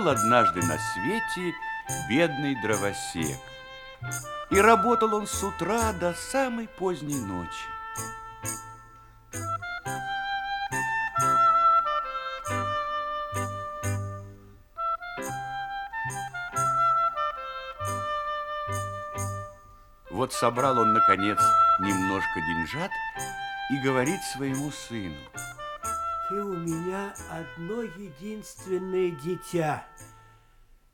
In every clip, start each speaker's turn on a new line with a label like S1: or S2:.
S1: Жил однажды на свете бедный дровосек. И работал он с утра до самой поздней ночи. Вот собрал он, наконец, немножко деньжат и говорит своему сыну.
S2: Ты у меня одно единственное дитя.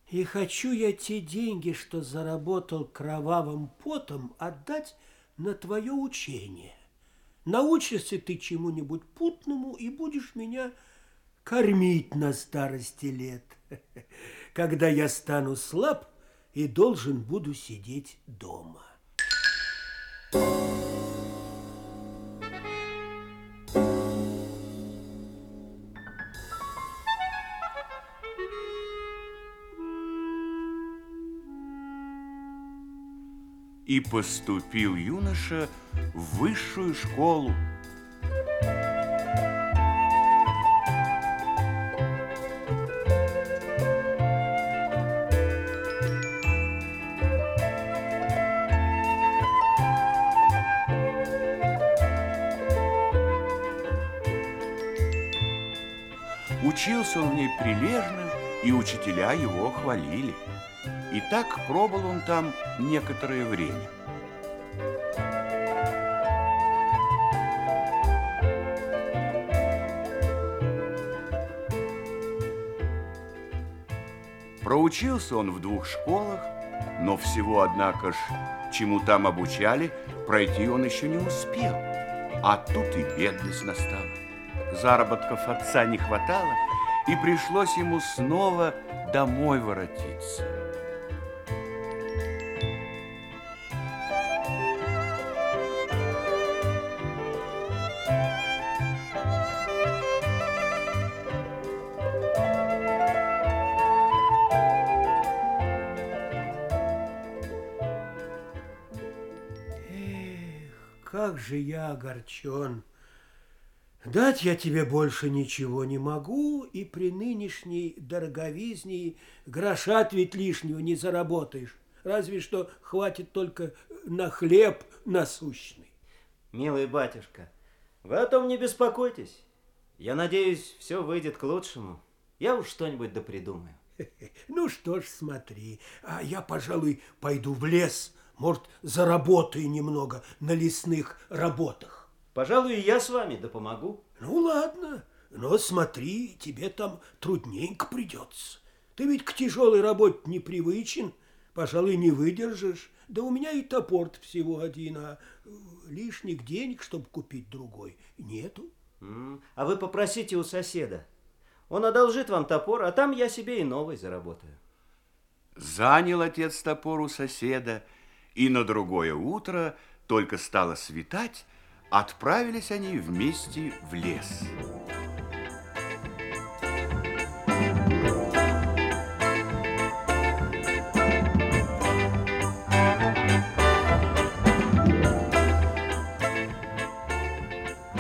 S2: И хочу я те деньги, что заработал кровавым потом, отдать на твое учение. Научишься ты чему-нибудь путному и будешь меня кормить на старости лет, когда я стану слаб и должен буду сидеть дома.
S1: И поступил юноша в высшую школу. Учился он в ней прилежно, и учителя его хвалили. И так пробыл он там некоторое время. Проучился он в двух школах, но всего, однако ж, чему там обучали, пройти он еще не успел. А тут и бедность настала. Заработков отца не хватало, и пришлось ему снова домой воротиться.
S2: Же я огорчен. Дать я тебе больше ничего не могу, и при нынешней дороговизне гроша ведь лишнего не заработаешь. Разве что хватит только на хлеб насущный.
S3: Милый батюшка, вы о том не беспокойтесь. Я надеюсь, все выйдет к лучшему. Я уж что-нибудь да придумаю.
S2: Ну что ж, смотри, а я, пожалуй, пойду в лес, может, заработаю немного на лесных работах.
S3: Пожалуй, я с вами да помогу.
S2: Ну, ладно, но смотри, тебе там трудненько придется. Ты ведь к тяжелой работе не привычен, пожалуй, не выдержишь. Да у меня и топор всего один, а лишних денег, чтобы купить другой, нету.
S3: А вы попросите у соседа. Он одолжит вам топор, а там я себе и новый заработаю.
S1: Занял отец топор у соседа, и на другое утро, только стало светать, отправились они вместе в лес.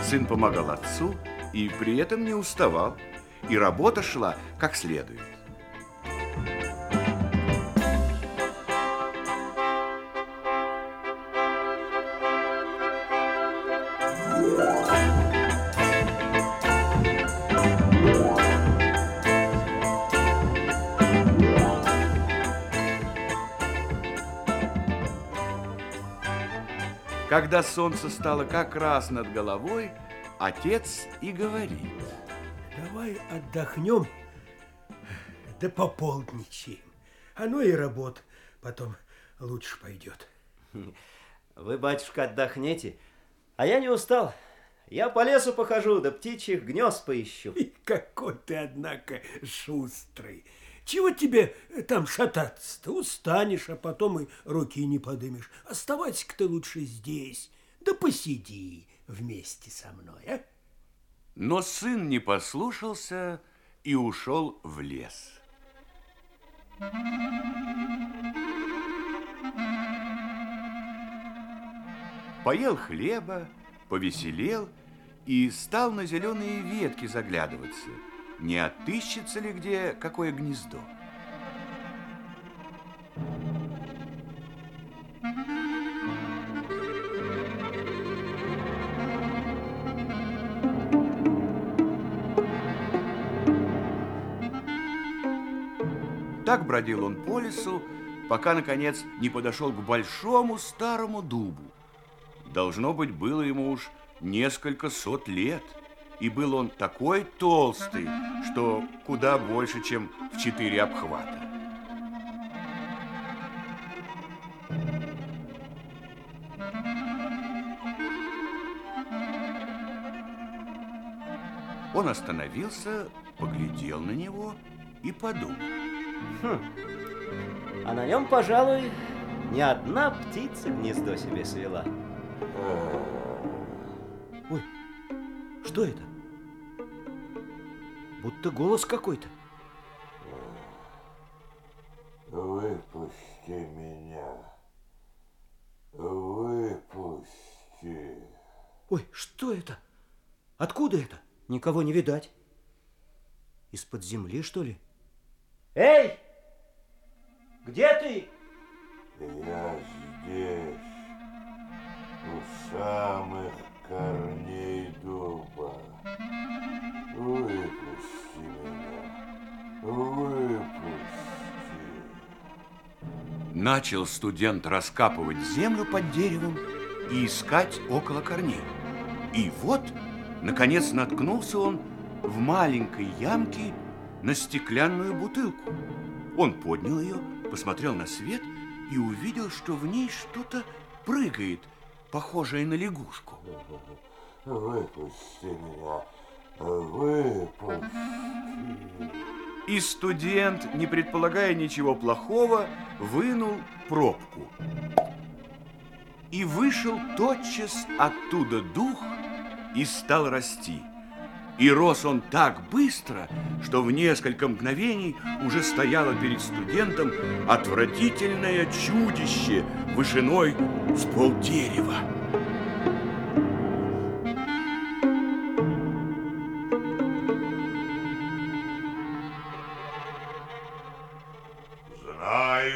S1: Сын помогал отцу и при этом не уставал, и работа шла как следует. Когда солнце стало как раз над головой, отец и говорит.
S2: Давай отдохнем, да пополдничаем. Оно и работа потом лучше пойдет.
S3: Вы, батюшка, отдохнете, а я не устал. Я по лесу похожу, да птичьих гнезд поищу.
S2: И какой ты, однако, шустрый. Чего тебе там шататься-то? Устанешь, а потом и руки не подымешь. Оставайся-ка ты лучше здесь, да посиди вместе со мной, а?
S1: Но сын не послушался и ушел в лес. Поел хлеба, повеселел и стал на зеленые ветки заглядываться. Не отыщется ли где какое гнездо. Так бродил он по лесу, пока, наконец, не подошел к большому старому дубу. Должно быть, было ему уж несколько сот лет, и был он такой толстый, что куда больше, чем в четыре обхвата. Он остановился, поглядел на него и подумал.
S3: Хм. А на нем, пожалуй, ни одна птица гнездо себе свела. Ой, что это? Будто голос какой-то.
S4: Выпусти меня. Выпусти.
S3: Ой, что это? Откуда это? Никого не видать. Из-под земли, что ли? Эй! Где ты?
S4: Я здесь, у самых корней дуба. Выпусти меня. Выпусти.
S1: Начал студент раскапывать землю под деревом и искать около корней. И вот, наконец, наткнулся он в маленькой ямке на стеклянную бутылку. Он поднял ее, посмотрел на свет и увидел, что в ней что-то прыгает, похожее на лягушку.
S4: Выпусти меня. Выпусти.
S1: И студент, не предполагая ничего плохого, вынул пробку. И вышел тотчас оттуда дух и стал расти. И рос он так быстро, что в несколько мгновений уже стояло перед студентом отвратительное чудище вышиной с полдерева.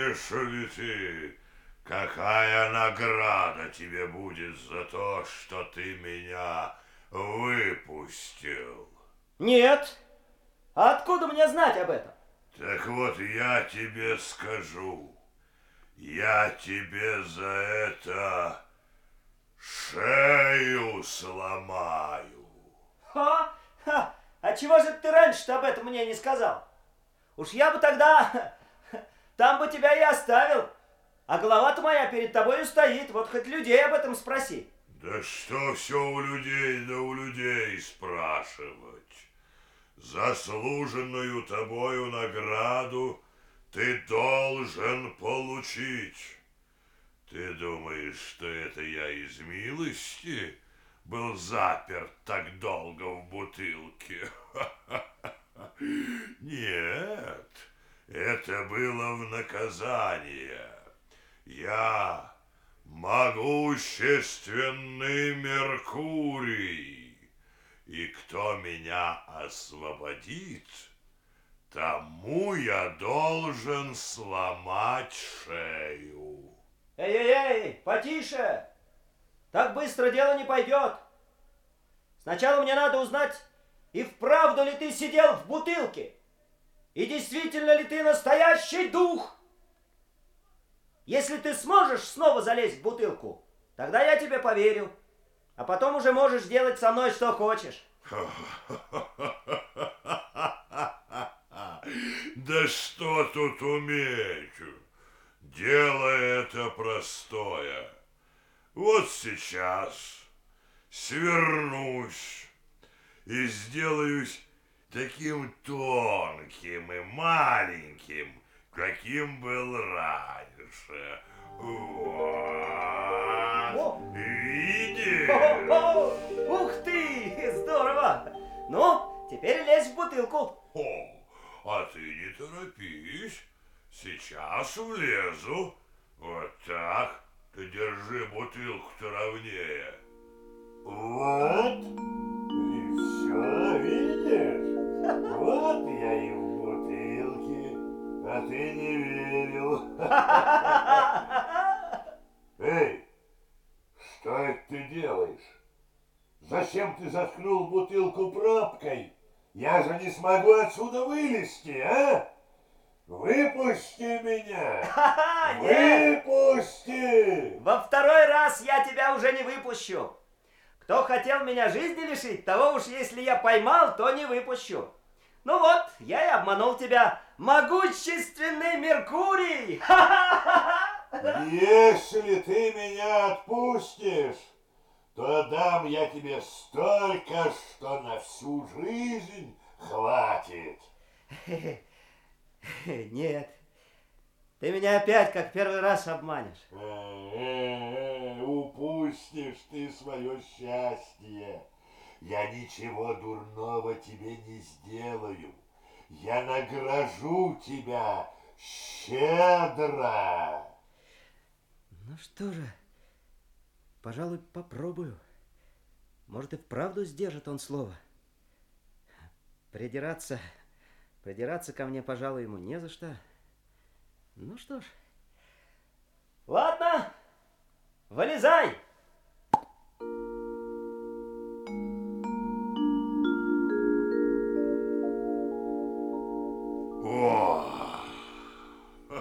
S4: Знаешь ли ты, какая награда тебе будет за то, что ты меня выпустил?
S3: Нет. А откуда мне знать об этом?
S4: Так вот, я тебе скажу. Я тебе за это шею сломаю.
S3: Ха? Ха! А чего же ты раньше об этом мне не сказал? Уж я бы тогда там бы тебя и оставил. А голова-то моя перед тобой стоит. Вот хоть людей об этом спроси.
S4: Да что все у людей, да у людей спрашивать. Заслуженную тобою награду ты должен получить. Ты думаешь, что это я из милости был заперт так долго в бутылке? Нет, это было в наказание. Я могущественный Меркурий, и кто меня освободит, тому я должен сломать шею.
S3: Эй-эй-эй, потише! Так быстро дело не пойдет. Сначала мне надо узнать, и вправду ли ты сидел в бутылке? И действительно ли ты настоящий дух? Если ты сможешь снова залезть в бутылку, тогда я тебе поверю. А потом уже можешь делать со мной что хочешь.
S4: Да что тут уметь? Дело это простое. Вот сейчас свернусь и сделаюсь таким тонким и маленьким, каким был раньше. Вот. Видишь?
S3: Ух ты, здорово! Ну, теперь лезь в бутылку.
S4: О, а ты не торопись. Сейчас влезу. Вот так. Ты держи бутылку-то ровнее. Вот. И все, видишь? Вот я и в бутылке, а ты не верил. Эй, что это ты делаешь? Зачем ты заткнул бутылку пробкой? Я же не смогу отсюда вылезти, а? Выпусти меня! Выпусти!
S3: Во второй раз я тебя уже не выпущу! Кто хотел меня жизни лишить, того уж если я поймал, то не выпущу. Ну вот, я и обманул тебя. Могущественный Меркурий!
S4: Если ты меня отпустишь, то дам я тебе столько, что на всю жизнь хватит.
S3: Нет, ты меня опять как первый раз обманешь.
S4: Э-э-э, Упустишь ты свое счастье. Я ничего дурного тебе не сделаю. Я награжу тебя щедро.
S3: Ну что же, пожалуй, попробую. Может, и вправду сдержит он слово. Придираться, придираться ко мне, пожалуй, ему не за что. Ну что ж. Ладно, вылезай.
S4: О,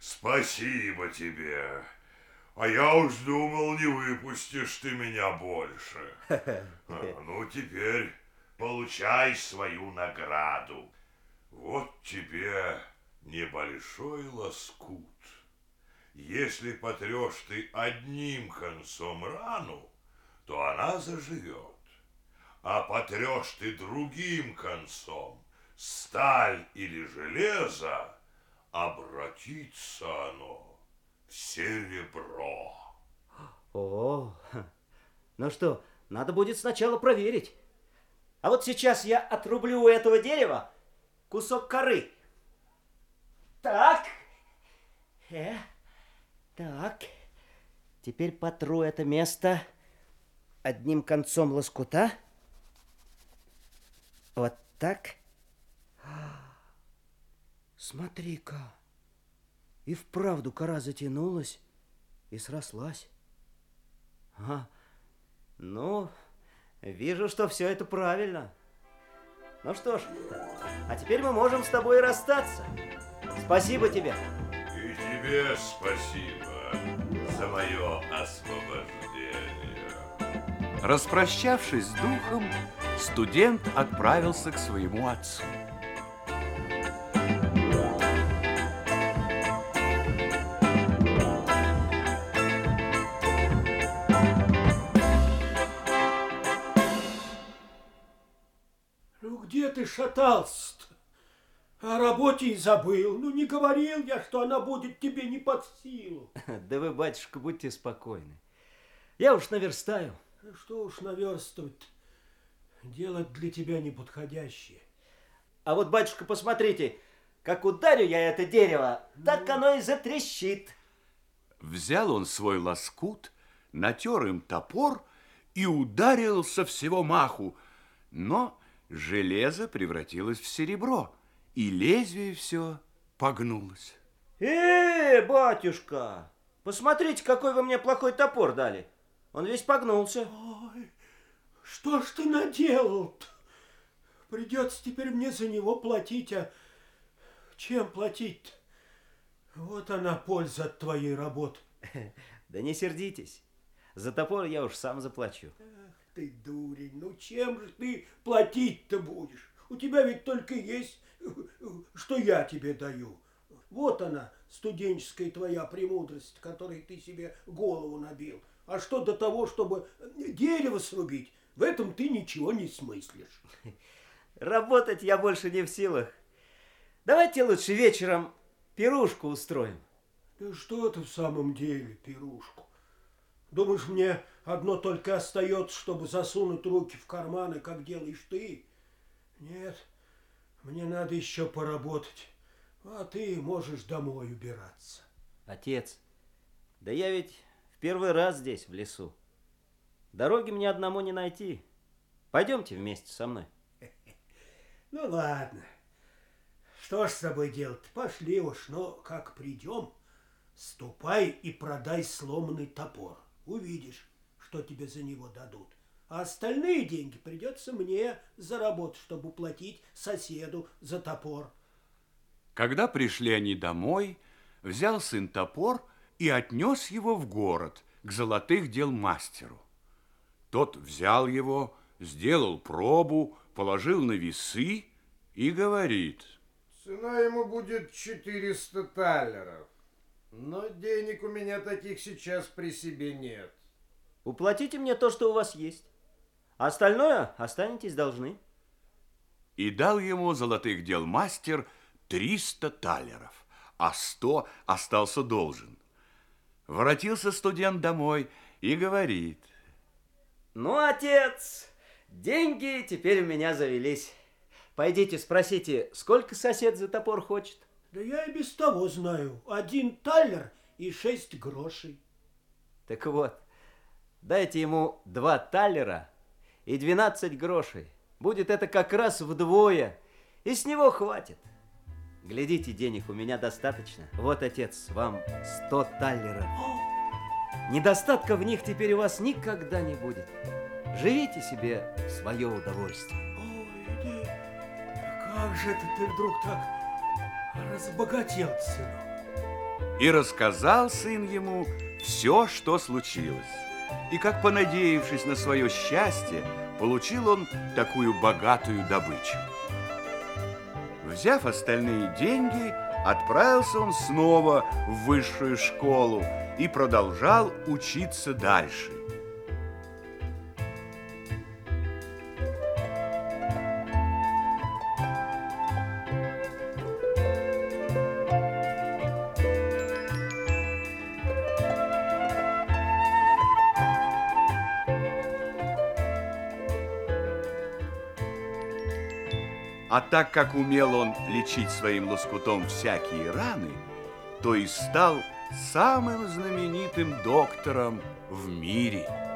S4: спасибо тебе. А я уж думал, не выпустишь ты меня больше. А, Ну, теперь получай свою награду. Вот тебе небольшой лоскут. Если потрешь ты одним концом рану, то она заживет. А потрешь ты другим концом, сталь или железо, обратится оно в серебро.
S3: О, ну что, надо будет сначала проверить. А вот сейчас я отрублю у этого дерева кусок коры. Так. Э, так. Теперь потру это место одним концом лоскута. Вот так. Смотри-ка. И вправду кора затянулась и срослась. Ага. Ну, вижу, что все это правильно. Ну что ж, а теперь мы можем с тобой расстаться. Спасибо тебе.
S4: И тебе спасибо за мое освобождение.
S1: Распрощавшись с духом, студент отправился к своему отцу.
S2: Ну где ты шатался-то? О работе и забыл. Ну не говорил я, что она будет тебе не под силу.
S3: Да вы, батюшка, будьте спокойны. Я уж наверстаю.
S2: Ну, Что уж наверстывать Дело для тебя неподходящее.
S3: А вот, батюшка, посмотрите, как ударю я это дерево, так оно и затрещит.
S1: Взял он свой лоскут, натер им топор и ударил со всего маху, но железо превратилось в серебро, и лезвие все погнулось.
S3: Э, батюшка, посмотрите, какой вы мне плохой топор дали. Он весь погнулся.
S2: Ой, что ж ты наделал-то? Придется теперь мне за него платить, а чем платить-то? Вот она польза от твоей работы.
S3: Да не сердитесь. За топор я уж сам заплачу.
S2: Ах ты дурень, ну чем же ты платить-то будешь? У тебя ведь только есть, что я тебе даю. Вот она, студенческая твоя премудрость, которой ты себе голову набил. А что до того, чтобы дерево срубить, в этом ты ничего не смыслишь.
S3: Работать я больше не в силах. Давайте лучше вечером пирушку устроим.
S2: Да что ты в самом деле, пирушку? Думаешь, мне одно только остается, чтобы засунуть руки в карманы, как делаешь ты? Нет, мне надо еще поработать, а ты можешь домой убираться.
S3: Отец, да я ведь в первый раз здесь, в лесу. Дороги мне одному не найти. Пойдемте вместе со мной.
S2: Ну ладно, Что ж с тобой делать? Пошли уж, но как придем, ступай и продай сломанный топор. Увидишь, что тебе за него дадут. А остальные деньги придется мне заработать, чтобы уплатить соседу за топор.
S1: Когда пришли они домой, взял сын топор и отнес его в город к золотых дел мастеру. Тот взял его, сделал пробу, положил на весы и говорит.
S5: Цена ему будет 400 талеров. Но денег у меня таких сейчас при себе нет.
S3: Уплатите мне то, что у вас есть. Остальное останетесь должны.
S1: И дал ему золотых дел мастер 300 талеров, а 100 остался должен. Воротился студент домой и говорит.
S3: Ну, отец, деньги теперь у меня завелись. Пойдите спросите, сколько сосед за топор хочет?
S2: Да я и без того знаю. Один талер и шесть грошей.
S3: Так вот, дайте ему два талера и 12 грошей. Будет это как раз вдвое, и с него хватит. Глядите, денег у меня достаточно. Вот, отец, вам 100 таллеров. Недостатка в них теперь у вас никогда не будет. Живите себе в свое удовольствие.
S2: Ой, да как же это ты вдруг так разбогател, сынок?
S1: И рассказал сын ему все, что случилось. И как понадеявшись на свое счастье, получил он такую богатую добычу. Взяв остальные деньги, отправился он снова в высшую школу и продолжал учиться дальше. А так как умел он лечить своим лоскутом всякие раны, то и стал самым знаменитым доктором в мире.